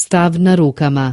Stav na rukama.